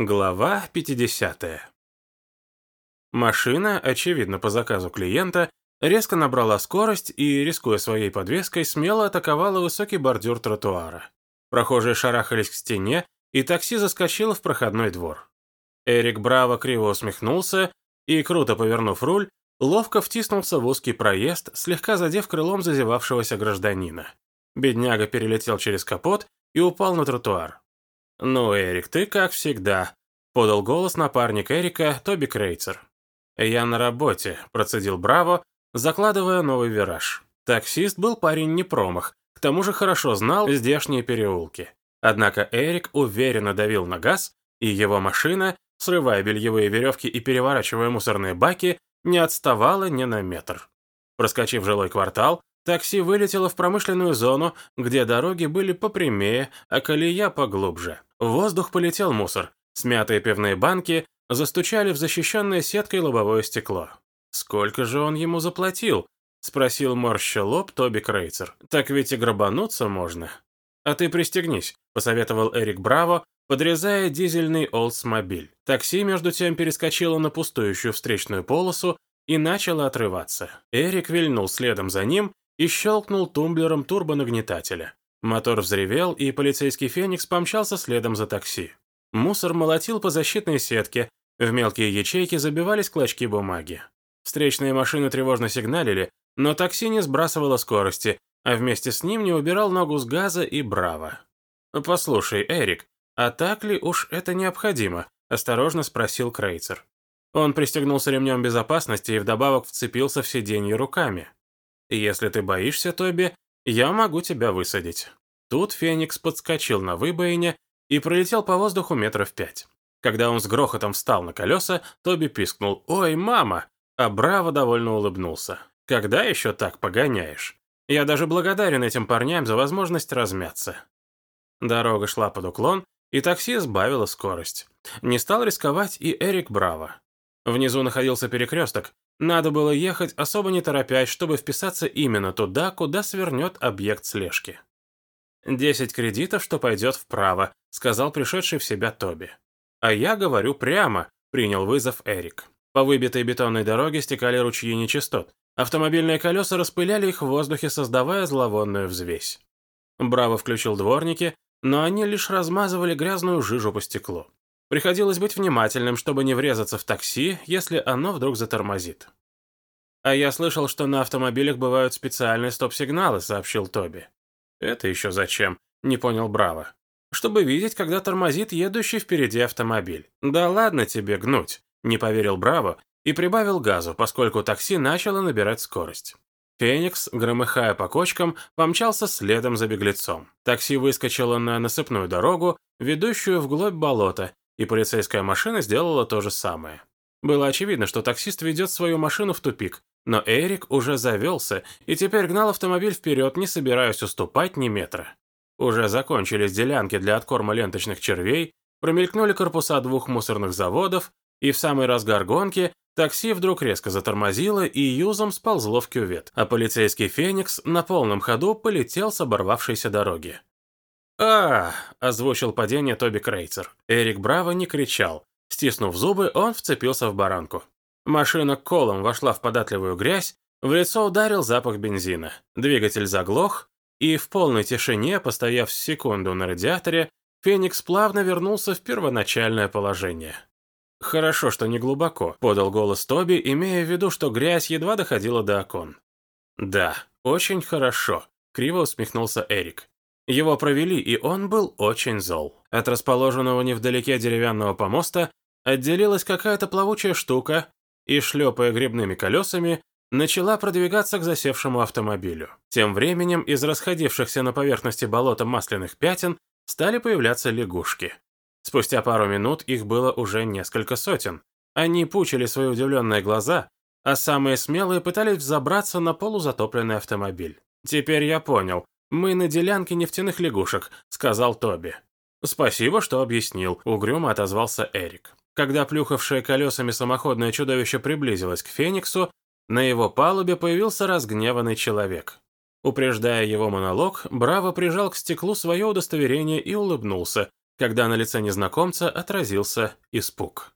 Глава 50. Машина, очевидно по заказу клиента, резко набрала скорость и, рискуя своей подвеской, смело атаковала высокий бордюр тротуара. Прохожие шарахались к стене, и такси заскочило в проходной двор. Эрик Браво криво усмехнулся и, круто повернув руль, ловко втиснулся в узкий проезд, слегка задев крылом зазевавшегося гражданина. Бедняга перелетел через капот и упал на тротуар. «Ну, Эрик, ты как всегда», — подал голос напарник Эрика, Тоби Крейцер. «Я на работе», — процедил Браво, закладывая новый вираж. Таксист был парень не промах, к тому же хорошо знал здешние переулки. Однако Эрик уверенно давил на газ, и его машина, срывая бельевые веревки и переворачивая мусорные баки, не отставала ни на метр. Проскочив жилой квартал, такси вылетело в промышленную зону, где дороги были попрямее, а колея поглубже. В воздух полетел мусор. Смятые пивные банки застучали в защищенное сеткой лобовое стекло. «Сколько же он ему заплатил?» — спросил морща лоб Тоби Крейцер. «Так ведь и грабануться можно». «А ты пристегнись», — посоветовал Эрик Браво, подрезая дизельный Олдсмобиль. Такси, между тем, перескочило на пустующую встречную полосу и начало отрываться. Эрик вильнул следом за ним и щелкнул тумблером турбонагнетателя. Мотор взревел, и полицейский «Феникс» помчался следом за такси. Мусор молотил по защитной сетке, в мелкие ячейки забивались клочки бумаги. Встречные машины тревожно сигналили, но такси не сбрасывало скорости, а вместе с ним не убирал ногу с газа и браво. «Послушай, Эрик, а так ли уж это необходимо?» – осторожно спросил Крейцер. Он пристегнулся ремнем безопасности и вдобавок вцепился в сиденье руками. «Если ты боишься, Тоби, я могу тебя высадить». Тут Феникс подскочил на выбоине и пролетел по воздуху метров пять. Когда он с грохотом встал на колеса, Тоби пискнул «Ой, мама!», а Браво довольно улыбнулся. «Когда еще так погоняешь? Я даже благодарен этим парням за возможность размяться». Дорога шла под уклон, и такси сбавило скорость. Не стал рисковать и Эрик Браво. Внизу находился перекресток, надо было ехать, особо не торопясь, чтобы вписаться именно туда, куда свернет объект слежки. «Десять кредитов, что пойдет вправо», — сказал пришедший в себя Тоби. «А я говорю прямо», — принял вызов Эрик. По выбитой бетонной дороге стекали ручьи нечистот. Автомобильные колеса распыляли их в воздухе, создавая зловонную взвесь. Браво включил дворники, но они лишь размазывали грязную жижу по стеклу. Приходилось быть внимательным, чтобы не врезаться в такси, если оно вдруг затормозит. «А я слышал, что на автомобилях бывают специальные стоп-сигналы», — сообщил Тоби. «Это еще зачем?» — не понял Браво. «Чтобы видеть, когда тормозит едущий впереди автомобиль». «Да ладно тебе гнуть», — не поверил Браво и прибавил газу, поскольку такси начало набирать скорость. Феникс, громыхая по кочкам, помчался следом за беглецом. Такси выскочило на насыпную дорогу, ведущую вглубь болота, и полицейская машина сделала то же самое. Было очевидно, что таксист ведет свою машину в тупик, но Эрик уже завелся и теперь гнал автомобиль вперед, не собираясь уступать ни метра. Уже закончились делянки для откорма ленточных червей, промелькнули корпуса двух мусорных заводов, и в самый разгар гонки такси вдруг резко затормозило и юзом сползло в кювет, а полицейский «Феникс» на полном ходу полетел с оборвавшейся дороги а озвучил падение Тоби Крейцер. Эрик Браво не кричал. Стиснув зубы, он вцепился в баранку. Машина колом вошла в податливую грязь, в лицо ударил запах бензина. Двигатель заглох, и в полной тишине, постояв секунду на радиаторе, Феникс плавно вернулся в первоначальное положение. «Хорошо, что не глубоко», — подал голос Тоби, имея в виду, что грязь едва доходила до окон. «Да, очень хорошо», — криво усмехнулся Эрик. Его провели, и он был очень зол. От расположенного невдалеке деревянного помоста отделилась какая-то плавучая штука и, шлепая грибными колесами, начала продвигаться к засевшему автомобилю. Тем временем из расходившихся на поверхности болота масляных пятен стали появляться лягушки. Спустя пару минут их было уже несколько сотен. Они пучили свои удивленные глаза, а самые смелые пытались взобраться на полузатопленный автомобиль. Теперь я понял, «Мы на делянке нефтяных лягушек», — сказал Тоби. «Спасибо, что объяснил», — угрюмо отозвался Эрик. Когда плюхавшее колесами самоходное чудовище приблизилось к Фениксу, на его палубе появился разгневанный человек. Упреждая его монолог, Браво прижал к стеклу свое удостоверение и улыбнулся, когда на лице незнакомца отразился испуг.